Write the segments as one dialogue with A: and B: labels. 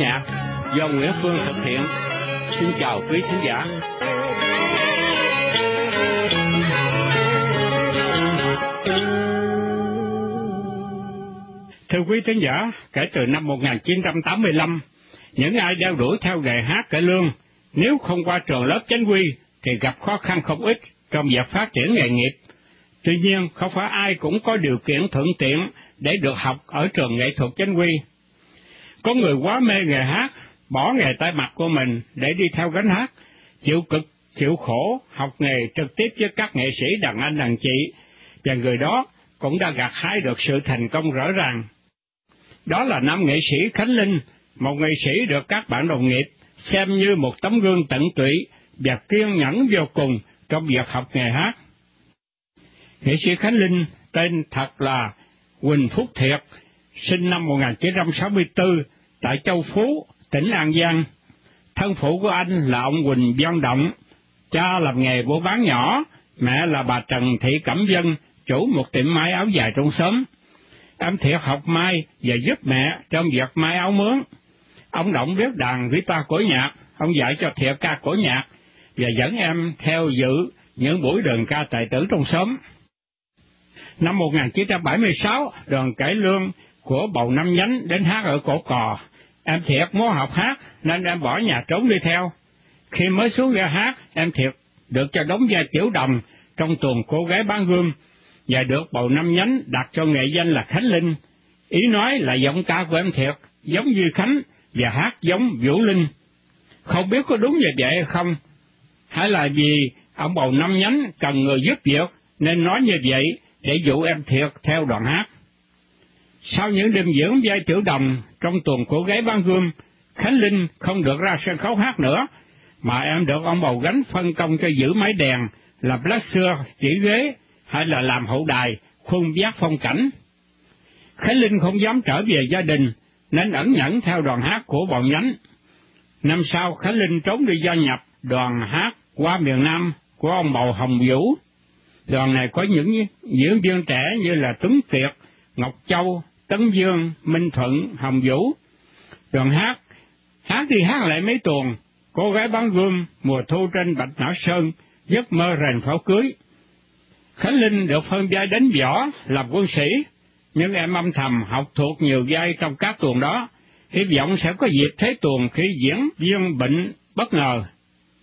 A: nhạc do Nguyễn Phương thực hiện. Xin chào quý khán giả. Thưa quý khán giả, kể từ năm 1985, những ai đeo đuổi theo nghề hát cải lương, nếu không qua trường lớp chánh quy, thì gặp khó khăn không ít trong việc phát triển nghề nghiệp. Tuy nhiên, không phải ai cũng có điều kiện thuận tiện để được học ở trường nghệ thuật chánh quy. Có người quá mê nghề hát, bỏ nghề tay mặt của mình để đi theo gánh hát, chịu cực, chịu khổ, học nghề trực tiếp với các nghệ sĩ đàn anh đàn chị, và người đó cũng đã gặt hái được sự thành công rõ ràng. Đó là nam nghệ sĩ Khánh Linh, một nghệ sĩ được các bạn đồng nghiệp xem như một tấm gương tận tụy và kiên nhẫn vô cùng trong việc học nghề hát. Nghệ sĩ Khánh Linh tên thật là Quỳnh Phúc Thiệt, sinh năm 1964 tại Châu Phú, tỉnh An Giang. Thân phụ của anh là ông Quỳnh Văn Động, cha làm nghề buôn bán nhỏ, mẹ là bà Trần Thị Cẩm Dân, chủ một tiệm may áo dài trong xóm. Em Thiệt học may và giúp mẹ trong việc may áo mướn. Ông Động biết đàn guitar cổ nhạc, ông dạy cho Thiệt ca cổ nhạc, và dẫn em theo dự những buổi đường ca tài tử trong xóm. Năm 1976, đoàn cải lương của Bầu Năm Nhánh đến hát ở cổ cò. Em Thiệt muốn học hát nên em bỏ nhà trốn đi theo. Khi mới xuống ra hát, em Thiệt được cho đóng vai tiểu đồng trong tuồng cô gái bán gươm và được Bầu Năm Nhánh đặt cho nghệ danh là Khánh Linh. Ý nói là giọng ca của em Thiệt giống như Khánh và hát giống Vũ Linh. Không biết có đúng như vậy hay không? Hay là vì ông Bầu Năm Nhánh cần người giúp việc nên nói như vậy để dụ em Thiệt theo đoàn hát. Sau những đêm diễn vai tiểu đồng trong tuần của gái Ban gươm, Khánh Linh không được ra sân khấu hát nữa, mà em được ông bầu gánh phân công cho giữ máy đèn, làm lát xưa, chỉ ghế, hay là làm hậu đài, khuôn vác phong cảnh. Khánh Linh không dám trở về gia đình, nên ẩn nhẫn theo đoàn hát của bọn nhánh. Năm sau, Khánh Linh trốn đi gia nhập đoàn hát qua miền Nam của ông bầu Hồng Vũ. Đoàn này có những diễn viên trẻ như là Tuấn Kiệt, Ngọc Châu, Tấn Dương, Minh Thuận, Hồng Vũ. Đoàn hát, hát thì hát lại mấy tuần, cô gái bán gươm mùa thu trên Bạch Não Sơn, giấc mơ rèn pháo cưới. Khánh Linh được phân vai đánh võ, làm quân sĩ, nhưng em âm thầm học thuộc nhiều vai trong các tuần đó, hy vọng sẽ có dịp thấy tuần khi diễn viên bệnh bất ngờ.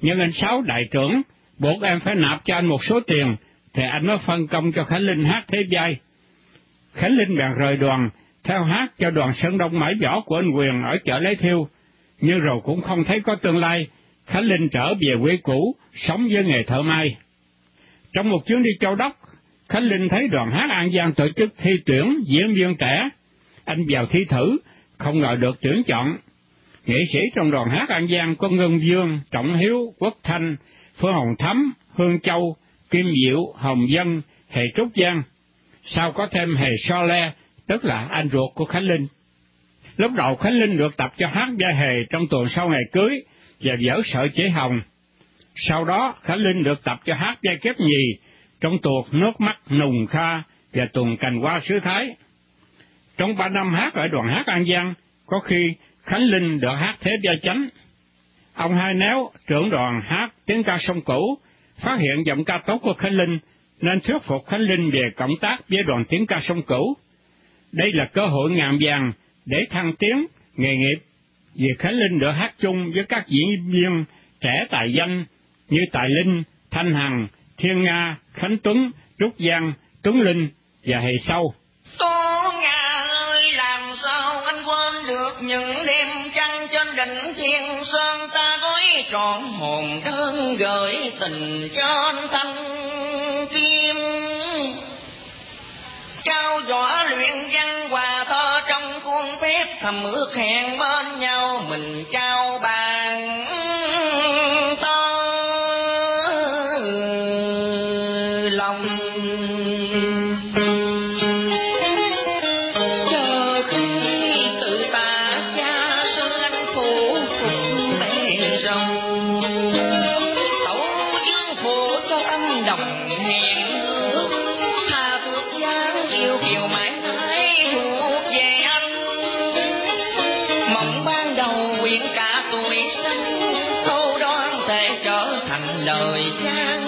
A: Nhưng anh Sáu đại trưởng buộc em phải nạp cho anh một số tiền, thì anh mới phân công cho Khánh Linh hát thế vai. Khánh Linh bèn rời đoàn, theo hát cho đoàn Sơn Đông mãi võ của anh Quyền ở chợ Lấy Thiêu, nhưng rồi cũng không thấy có tương lai, Khánh Linh trở về quê cũ, sống với nghề thợ may. Trong một chuyến đi châu đốc, Khánh Linh thấy đoàn hát An Giang tổ chức thi tuyển diễn viên trẻ. Anh vào thi thử, không ngờ được tuyển chọn. Nghệ sĩ trong đoàn hát An Giang có Ngân Dương, Trọng Hiếu, Quốc Thanh, Phương Hồng Thắm, Hương Châu, Kim Diệu, Hồng Dân, Hệ Trúc Giang. Sau có thêm Hề So Le, tức là anh ruột của Khánh Linh. Lúc đầu Khánh Linh được tập cho hát vai Hề trong tuần sau ngày cưới và dở sợi chế hồng. Sau đó Khánh Linh được tập cho hát vai kép nhì trong tuột nước mắt nùng kha và tuần cành hoa sứ thái. Trong ba năm hát ở đoàn hát An Giang, có khi Khánh Linh được hát thế gia chánh. Ông Hai Néo, trưởng đoàn hát tiếng ca sông cũ, phát hiện giọng ca tốt của Khánh Linh, nên thuyết phục Khánh Linh về cộng tác với đoàn tiếng ca sông cửu. Đây là cơ hội ngàn vàng để thăng tiến nghề nghiệp, vì Khánh Linh được hát chung với các diễn viên trẻ tài danh như Tài Linh, Thanh Hằng, Thiên Nga, Khánh Tuấn, Trúc Giang, Tuấn Linh và Hề Sâu.
B: Tô Nga ơi, làm sao anh quên được những đêm trăng trên đỉnh thiên sơn ta gói trọn hồn đơn gửi tình cho anh thanh Trao võ luyện văn hòa thơ trong khuôn phép, thầm ước hẹn bên nhau, mình trao bàn mộng ban đầu quyển cả tuổi xanh thâu đoan sẽ trở thành đời gian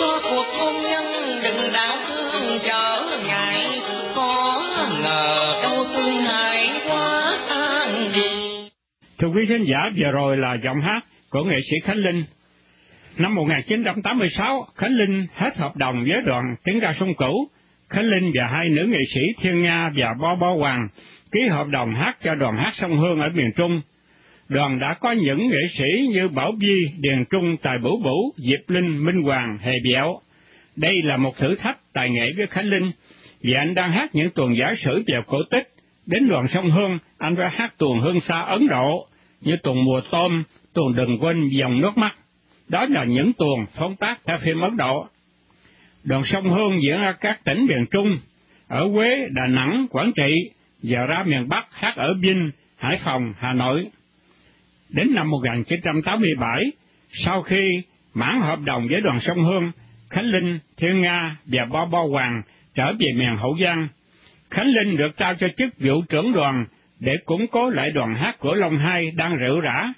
B: cho cuộc hôn nhân đừng đau thương trở ngại có ngờ đâu tương hại quá an đi
A: thưa quý khán giả vừa rồi là giọng hát của nghệ sĩ Khánh Linh. Năm 1986, Khánh Linh hết hợp đồng với đoàn tiến ra sông Cửu Khánh Linh và hai nữ nghệ sĩ Thiên Nga và Bo Bo Hoàng ký hợp đồng hát cho đoàn hát sông Hương ở miền Trung. Đoàn đã có những nghệ sĩ như Bảo Vi, Điền Trung, Tài Bửu Bửu, Diệp Linh, Minh Hoàng, Hề Béo. Đây là một thử thách tài nghệ với Khánh Linh, vì anh đang hát những tuần giả sử về cổ tích. Đến đoàn sông Hương, anh phải hát tuồng hương xa Ấn Độ, như tuồng mùa tôm, tuồng đừng quên dòng nước mắt. Đó là những tuồng phóng tác theo phim Ấn Độ. Đoàn sông Hương diễn ở các tỉnh miền Trung, ở Quế, Đà Nẵng, Quảng Trị, và ra miền Bắc hát ở Vinh, Hải Phòng, Hà Nội. Đến năm 1987, sau khi mãn hợp đồng với đoàn sông Hương, Khánh Linh, Thiên Nga và Bo Bo Hoàng trở về miền Hậu Giang. Khánh Linh được trao cho chức vụ trưởng đoàn để củng cố lại đoàn hát của Long Hai đang rượu rã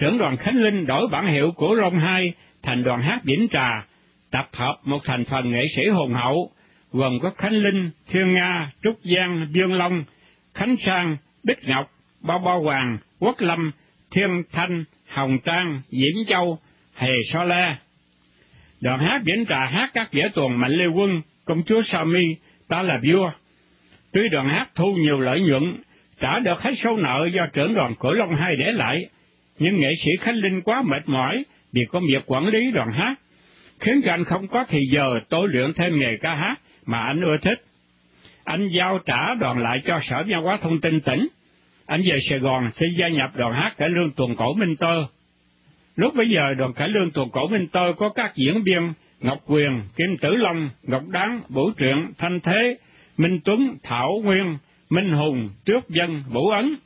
A: trưởng đoàn Khánh Linh đổi bản hiệu của Long Hai thành đoàn hát Vĩnh Trà, tập hợp một thành phần nghệ sĩ hùng hậu, gồm có Khánh Linh, Thiên Nga, Trúc Giang, Dương Long, Khánh Sang, Bích Ngọc, Bao Bao Hoàng, Quốc Lâm, Thiên Thanh, Hồng Trang, Diễm Châu, Hề So Le. Đoàn hát diễn Trà hát các vở tuồng Mạnh Lê Quân, Công chúa Sa Mi, Ta là vua. Tuy đoàn hát thu nhiều lợi nhuận, trả được hết số nợ do trưởng đoàn Cổ Long Hai để lại, nhưng nghệ sĩ Khánh Linh quá mệt mỏi vì công việc quản lý đoàn hát, khiến cho anh không có thì giờ tôi luyện thêm nghề ca hát mà anh ưa thích. Anh giao trả đoàn lại cho Sở Văn hóa Thông tin tỉnh. Anh về Sài Gòn xin gia nhập đoàn hát cải lương tuồng cổ Minh Tơ. Lúc bấy giờ đoàn cải lương tuồng cổ Minh Tơ có các diễn viên Ngọc Quyền, Kim Tử Long, Ngọc Đáng, Vũ Truyện, Thanh Thế, Minh Tuấn, Thảo Nguyên, Minh Hùng, Trước Dân, Vũ Ấn,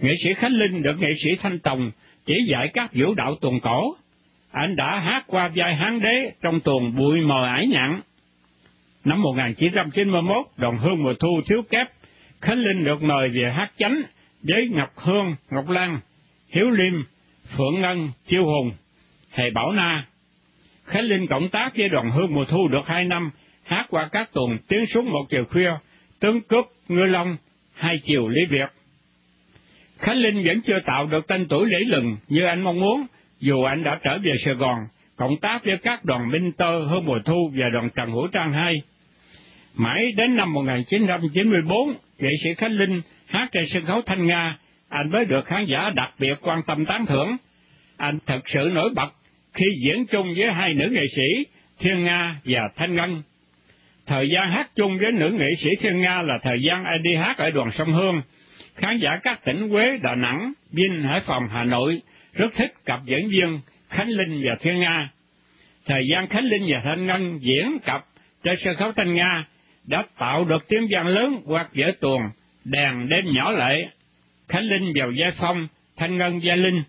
A: nghệ sĩ Khánh Linh được nghệ sĩ Thanh Tòng chỉ dạy các vũ đạo tuồng cổ. Anh đã hát qua vai Hán Đế trong tuồng Bụi Mờ Ải Nhặn. Năm 1991, đoàn Hương Mùa Thu thiếu kép, Khánh Linh được mời về hát chánh với Ngọc Hương, Ngọc Lan, Hiếu Liêm, Phượng Ngân, Chiêu Hùng, Hề Bảo Na. Khánh Linh cộng tác với đoàn Hương Mùa Thu được hai năm, hát qua các tuồng Tiếng xuống một chiều khuya, Tướng cướp, Ngư Long, Hai chiều Lý Việt. Khánh Linh vẫn chưa tạo được tên tuổi lẫy lừng như anh mong muốn, dù anh đã trở về Sài Gòn, cộng tác với các đoàn Minh Tơ hơn mùa thu và đoàn Trần Hữu Trang hai. Mãi đến năm 1994, nghệ sĩ Khánh Linh hát trên sân khấu Thanh Nga, anh mới được khán giả đặc biệt quan tâm tán thưởng. Anh thật sự nổi bật khi diễn chung với hai nữ nghệ sĩ Thiên Nga và Thanh Ngân. Thời gian hát chung với nữ nghệ sĩ Thiên Nga là thời gian anh đi hát ở đoàn sông Hương, khán giả các tỉnh Quế, Đà Nẵng, Vinh, Hải Phòng, Hà Nội rất thích cặp diễn viên Khánh Linh và Thiên Nga. Thời gian Khánh Linh và Thanh Ngân diễn cặp trên sân khấu Thanh Nga đã tạo được tiếng vang lớn hoặc vở tuồng đèn đêm nhỏ lệ. Khánh Linh vào giai phong, Thanh Ngân gia linh.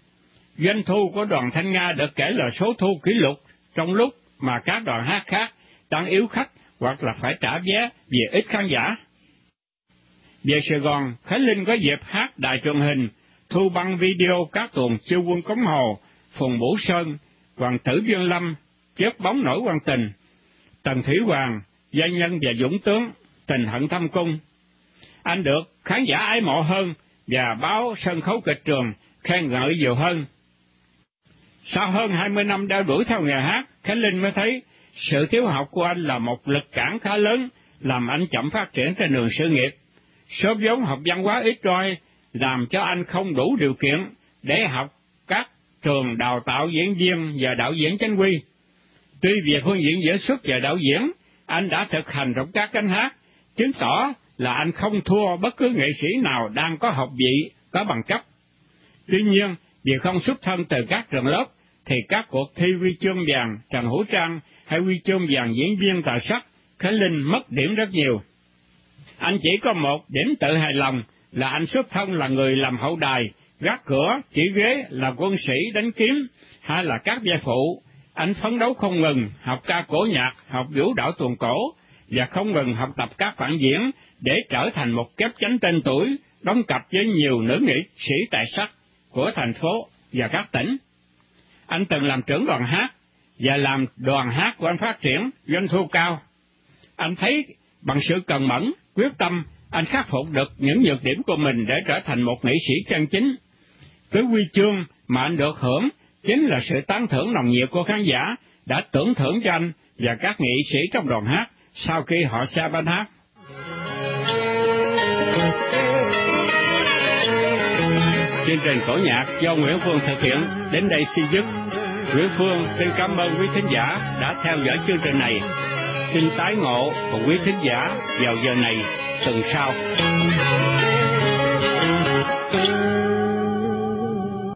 A: Doanh thu của đoàn Thanh Nga được kể là số thu kỷ lục trong lúc mà các đoàn hát khác đang yếu khách hoặc là phải trả vé vì ít khán giả. Về Sài Gòn, Khánh Linh có dịp hát đài truyền hình, thu băng video các tuồng chiêu quân Cống Hồ, Phùng Bủ Sơn, Hoàng tử Viên Lâm, chớp bóng nổi quan tình, Tần Thủy Hoàng, Gia Nhân và Dũng Tướng, Tình Hận Thâm Cung. Anh được khán giả ái mộ hơn và báo sân khấu kịch trường khen ngợi nhiều hơn. Sau hơn 20 năm đeo đuổi theo nghề hát, Khánh Linh mới thấy sự thiếu học của anh là một lực cản khá lớn, làm anh chậm phát triển trên đường sự nghiệp. Số vốn học văn hóa ít roi làm cho anh không đủ điều kiện để học các trường đào tạo diễn viên và đạo diễn chính quy. Tuy việc phương diễn diễn xuất và đạo diễn, anh đã thực hành trong các cánh hát, chứng tỏ là anh không thua bất cứ nghệ sĩ nào đang có học vị, có bằng cấp. Tuy nhiên, vì không xuất thân từ các trường lớp, thì các cuộc thi huy chương vàng Trần Hữu Trang hay huy chương vàng diễn viên tài sắc, Khánh Linh mất điểm rất nhiều. Anh chỉ có một điểm tự hài lòng là anh xuất thân là người làm hậu đài, gác cửa, chỉ ghế là quân sĩ đánh kiếm, hay là các gia phụ. Anh phấn đấu không ngừng, học ca cổ nhạc, học vũ đạo tuồng cổ, và không ngừng học tập các phản diễn để trở thành một kép chánh tên tuổi, đóng cặp với nhiều nữ nghệ sĩ tài sắc của thành phố và các tỉnh. Anh từng làm trưởng đoàn hát và làm đoàn hát của anh phát triển doanh thu cao. Anh thấy bằng sự cần mẫn, quyết tâm, anh khắc phục được những nhược điểm của mình để trở thành một nghệ sĩ chân chính. Cái huy chương mà anh được hưởng chính là sự tán thưởng nồng nhiệt của khán giả đã tưởng thưởng cho anh và các nghệ sĩ trong đoàn hát sau khi họ xa ban hát. Chương trình cổ nhạc do Nguyễn Phương thực hiện đến đây xin dứt. Nguyễn Phương xin cảm ơn quý thính giả đã theo dõi chương trình này. Xin tái ngộ cùng quý thính giả vào giờ này 等一下